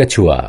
quechua